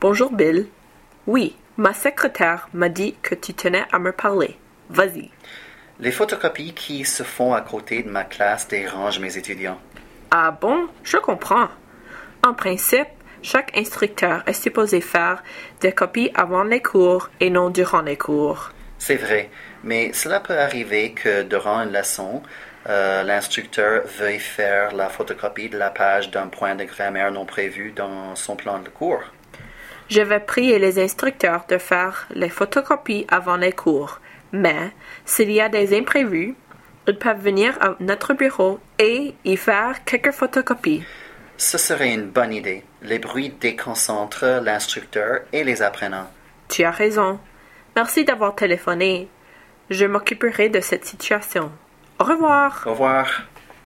Bonjour Bill. Oui, ma secrétaire m'a dit que tu tenais à me parler. Vas-y. Les photocopies qui se font à côté de ma classe dérangent mes étudiants. Ah bon, je comprends. En principe, chaque instructeur est supposé faire des copies avant les cours et non durant les cours. C'est vrai, mais cela peut arriver que durant une leçon, euh, l'instructeur veuille faire la photocopie de la page d'un point de grammaire non prévu dans son plan de cours. Je vais prier les instructeurs de faire les photocopies avant les cours, mais s'il y a des imprévus, ils peuvent venir à notre bureau et y faire quelques photocopies. Ce serait une bonne idée. Les bruits déconcentrent l'instructeur et les apprenants. Tu as raison. Merci d'avoir téléphoné. Je m'occuperai de cette situation. Au revoir. Au revoir.